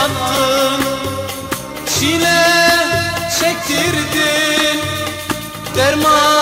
uzattın Çile çektirdin. Derman